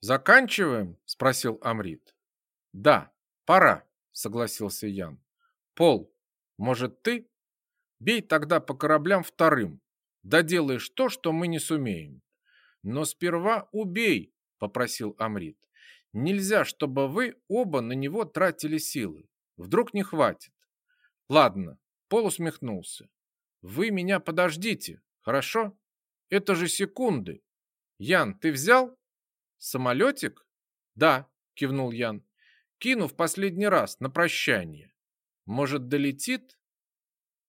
Заканчиваем? Спросил Амрит. Да, пора, согласился Ян. Пол, может ты? Бей тогда по кораблям вторым. Доделаешь то, что мы не сумеем. Но сперва убей, попросил Амрит. Нельзя, чтобы вы оба на него тратили силы. Вдруг не хватит. Ладно, Пол усмехнулся. Вы меня подождите, хорошо? Это же секунды. Ян, ты взял? Самолетик? Да, кивнул Ян. Кину в последний раз на прощание. Может, долетит?